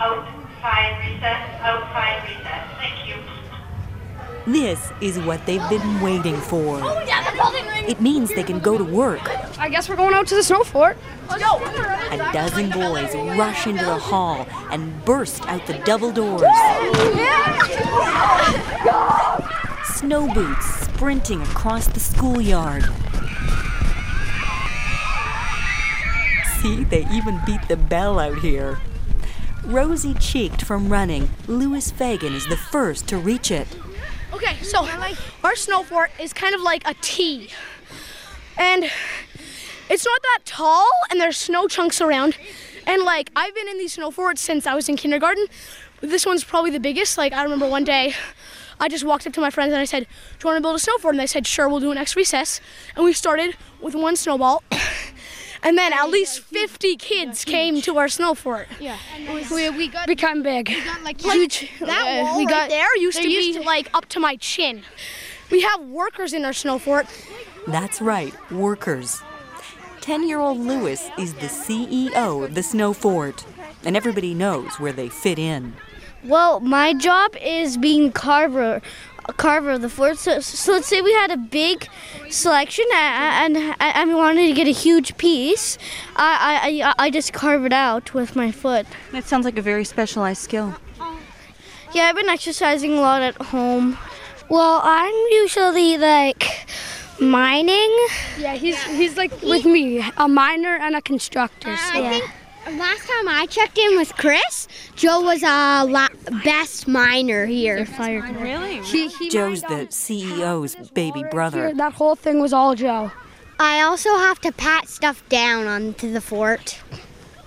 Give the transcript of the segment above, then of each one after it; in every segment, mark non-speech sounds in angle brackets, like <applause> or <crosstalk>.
outside recess, outside recess. Thank you. This is what they've been waiting for. Oh, yeah, the building ring. It means they can go to work. I guess we're going out to the snow fort. Let's go. A dozen boys rush into the hall and burst out the double doors. Snow boots sprinting across the schoolyard. See, they even beat the bell out here. Rosy cheeked from running, Louis Fagan is the first to reach it. Okay, so our snow fort is kind of like a T. And it's not that tall, and there's snow chunks around. And like, I've been in these snow forts since I was in kindergarten. This one's probably the biggest. Like, I remember one day I just walked up to my friends and I said, Do you want to build a snow fort? And they said, Sure, we'll do it next recess. And we started with one snowball. And then at least 50 kids came to our snow fort. Yeah, we, we got Become big. got like Huge. That Uh, wall we right got, there used to there be to- like up to my chin. We have workers in our snow fort. That's right, workers. 10 year old Louis is the CEO of the Snow Fort, and everybody knows where they fit in. Well, my job is being carver, a carver of the fort. So, so let's say we had a big selection and and, and we wanted to get a huge piece. I, I, I, I just carve it out with my foot. That sounds like a very specialized skill. Yeah, I've been exercising a lot at home. Well, I'm usually like mining. Yeah, he's he's like with me, a miner and a constructor. Uh, so. I think last time I checked in with Chris, Joe was a la- best miner here. Really? He, he Joe's the CEO's baby on- brother. That whole thing was all Joe. I also have to pat stuff down onto the fort.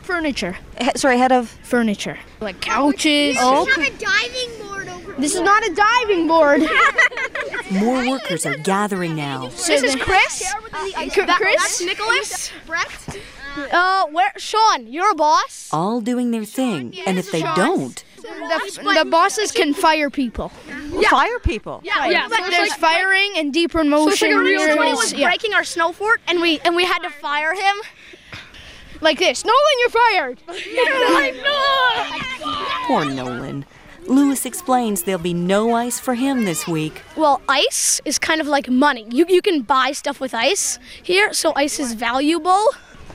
Furniture. He- sorry, head of. Furniture. Like couches. Oh, have a diving board over This is not a diving board. <laughs> More workers are gathering now. this is Chris. Chris. That's Nicholas. Brett. Uh, where? Sean, you're a boss. All doing their thing, and if they don't, The, the bosses can fire people. Fire people. Yeah, yeah. There's firing and deep motion. So like There Someone is- was yeah. breaking our snow fort, and we and we had to fire him. like this. Nolan, you're fired. <laughs> poor Nolan. Louis explains there'll be no ice for him this week. Well, ice is kind of like money. You you can buy stuff with ice here, so ice is valuable.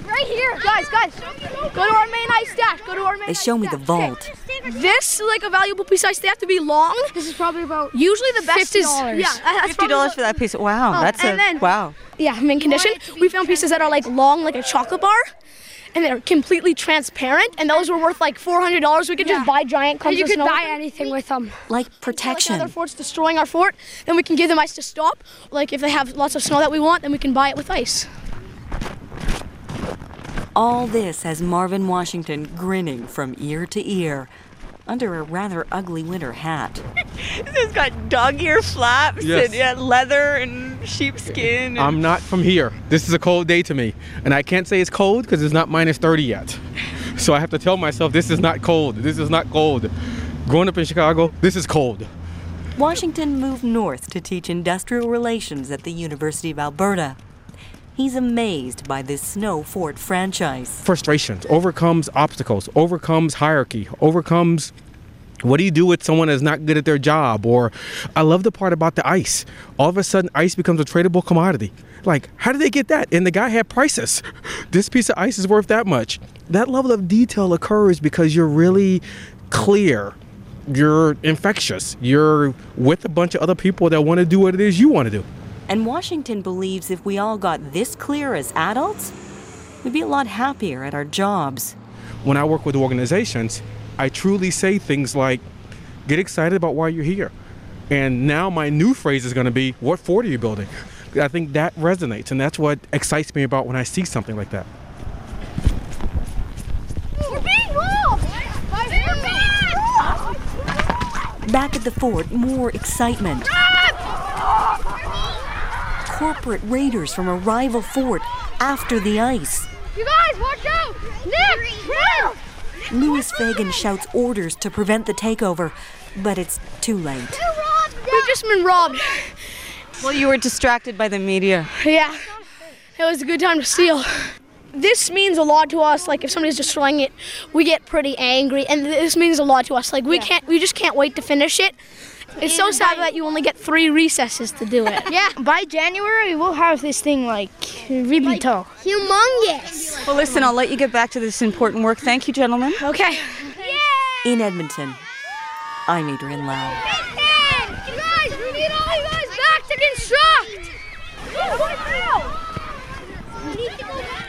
Right here, guys, guys. Go to our main ice stash. Go to our main. They ice show me the stash. vault. This is like a valuable piece of ice. They have to be long. This is probably about. Usually the best is $50. yeah. that's Fifty dollars for that piece. Wow, oh, that's a then- wow. Yeah, mint condition. We found pieces that are like long, like a chocolate bar, and they're completely transparent. And those were worth like four hundred dollars. We could just buy giant clumps You of could snow. buy with anything with them. Like protection. Like protection. other forts destroying our fort, then we can give them ice to stop. Like if they have lots of snow that we want, then we can buy it with ice. All this has Marvin Washington grinning from ear to ear under a rather ugly winter hat. <laughs> this has got dog ear flaps Yes. and yeah, leather and sheepskin. I'm not from here. This is a cold day to me. And I can't say it's cold because it's not minus 30 yet. So I have to tell myself this is not cold. This is not cold. Growing up in Chicago, this is cold. Washington moved north to teach industrial relations at the University of Alberta. He's amazed by this snow fort franchise. Frustrations, overcomes obstacles, overcomes hierarchy, overcomes what do you do with someone that's not good at their job? Or I love the part about the ice. All of a sudden, ice becomes a tradable commodity. Like, how did they get that? And the guy had prices. <laughs> This piece of ice is worth that much. That level of detail occurs because you're really clear. You're infectious. You're with a bunch of other people that want to do what it is you want to do. And Washington believes if we all got this clear as adults, we'd be a lot happier at our jobs. when I work with organizations, I truly say things like, get excited about why you're here. And now my new phrase is going to be, what fort are you building? I think that resonates, and that's what excites me about when I see something like that. We're being robbed. Back at the fort, more excitement. Corporate raiders from a rival fort after the ice. You guys, watch out! Nick, Red! Louis Fagan shouts orders to prevent the takeover, but it's too late. We've just been robbed. well, you were distracted by the media. Yeah, it was a good time to steal this means a lot to us. Like if somebody's destroying it, we get pretty angry, and this means a lot to us. Like we yeah. can't, we just can't wait to finish it. It's so sad that you only get three recesses to do it. <laughs> yeah. By January, we'll have this thing like really like, tall. Humongous. Well, listen, I'll let you get back to this important work. Thank you, gentlemen. Okay. Yeah. In Edmonton, I'm Adrian Lau. Guys, we need all you guys back to construct! We need to go back.